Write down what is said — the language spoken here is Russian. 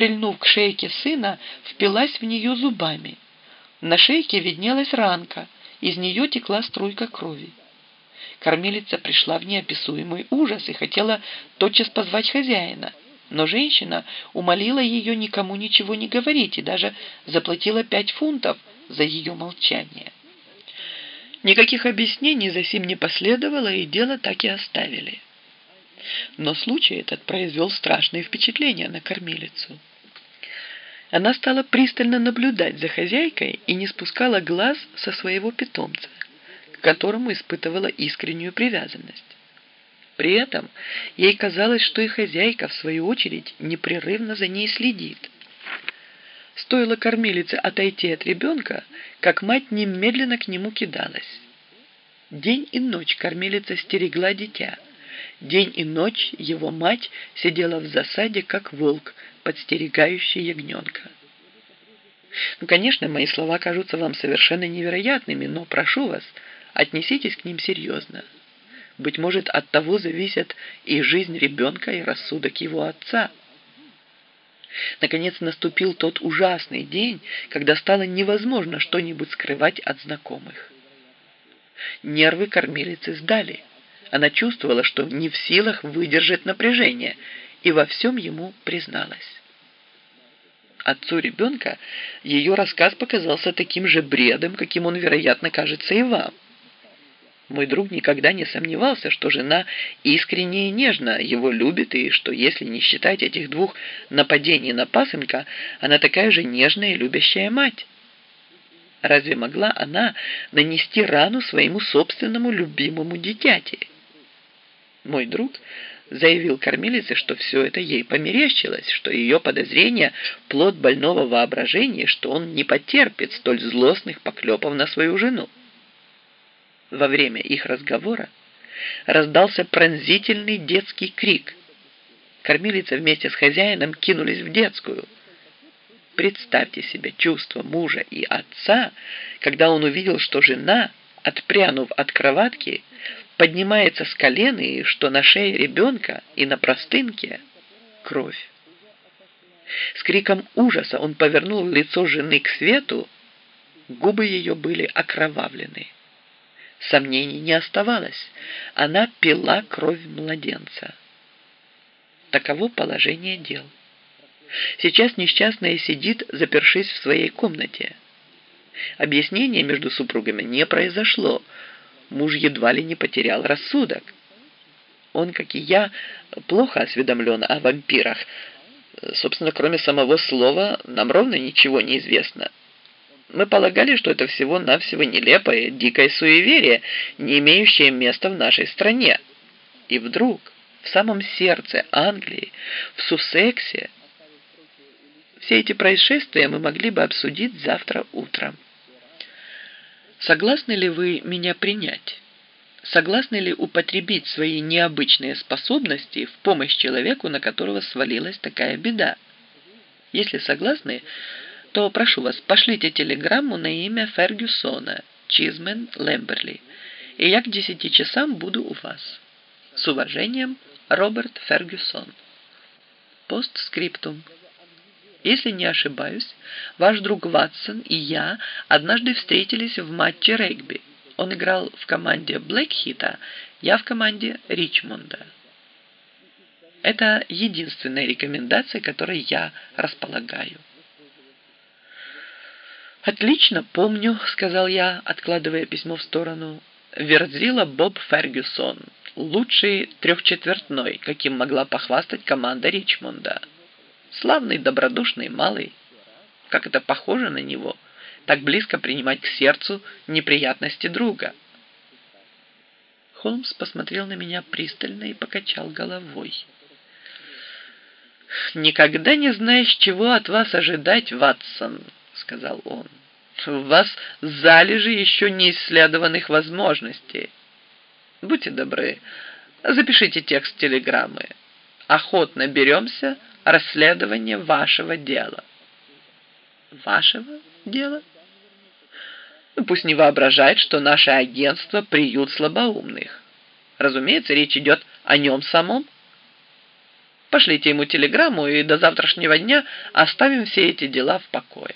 прильнув к шейке сына, впилась в нее зубами. На шейке виднелась ранка, из нее текла струйка крови. Кормилица пришла в неописуемый ужас и хотела тотчас позвать хозяина, но женщина умолила ее никому ничего не говорить и даже заплатила пять фунтов за ее молчание. Никаких объяснений за сим не последовало, и дело так и оставили. Но случай этот произвел страшное впечатление на кормилицу. Она стала пристально наблюдать за хозяйкой и не спускала глаз со своего питомца, к которому испытывала искреннюю привязанность. При этом ей казалось, что и хозяйка, в свою очередь, непрерывно за ней следит. Стоило кормилице отойти от ребенка, как мать немедленно к нему кидалась. День и ночь кормилица стерегла дитя – День и ночь его мать сидела в засаде, как волк, подстерегающий ягненка. Ну, конечно, мои слова кажутся вам совершенно невероятными, но прошу вас, отнеситесь к ним серьезно. Быть может, от того зависит и жизнь ребенка, и рассудок его отца. Наконец наступил тот ужасный день, когда стало невозможно что-нибудь скрывать от знакомых. Нервы кормилицы сдали – она чувствовала, что не в силах выдержать напряжение, и во всем ему призналась. Отцу ребенка ее рассказ показался таким же бредом, каким он, вероятно, кажется и вам. Мой друг никогда не сомневался, что жена искренне и нежно его любит, и что, если не считать этих двух нападений на пасынка, она такая же нежная и любящая мать. Разве могла она нанести рану своему собственному любимому дитяти? Мой друг заявил кормилице, что все это ей померещилось, что ее подозрение – плод больного воображения, что он не потерпит столь злостных поклепов на свою жену. Во время их разговора раздался пронзительный детский крик. Кормилица вместе с хозяином кинулись в детскую. Представьте себе чувство мужа и отца, когда он увидел, что жена, отпрянув от кроватки, поднимается с колена и что на шее ребенка и на простынке кровь. С криком ужаса он повернул лицо жены к свету, губы ее были окровавлены. Сомнений не оставалось, она пила кровь младенца. Таково положение дел. Сейчас несчастная сидит, запершись в своей комнате. Объяснение между супругами не произошло, муж едва ли не потерял рассудок. Он, как и я, плохо осведомлен о вампирах. Собственно, кроме самого слова, нам ровно ничего не известно. Мы полагали, что это всего-навсего нелепое, дикое суеверие, не имеющее места в нашей стране. И вдруг, в самом сердце Англии, в Суссексе, все эти происшествия мы могли бы обсудить завтра утром. Согласны ли вы меня принять? Согласны ли употребить свои необычные способности в помощь человеку, на которого свалилась такая беда? Если согласны, то прошу вас, пошлите телеграмму на имя Фергюсона, Чизмен Лемберли, и я к десяти часам буду у вас. С уважением, Роберт Фергюсон. Постскриптум. Если не ошибаюсь, ваш друг Ватсон и я однажды встретились в матче регби. Он играл в команде Блэкхита, я в команде Ричмонда. Это единственная рекомендация, которой я располагаю. «Отлично, помню», — сказал я, откладывая письмо в сторону. «Верзила Боб Фергюсон, лучший трехчетвертной, каким могла похвастать команда Ричмонда». Славный, добродушный, малый. Как это похоже на него, так близко принимать к сердцу неприятности друга. Холмс посмотрел на меня пристально и покачал головой. «Никогда не знаешь, чего от вас ожидать, Ватсон», — сказал он. «У вас залежи еще неисследованных возможностей. Будьте добры, запишите текст телеграммы. Охотно беремся расследование вашего дела. Вашего дела? Ну, пусть не воображает, что наше агентство – приют слабоумных. Разумеется, речь идет о нем самом. Пошлите ему телеграмму, и до завтрашнего дня оставим все эти дела в покое.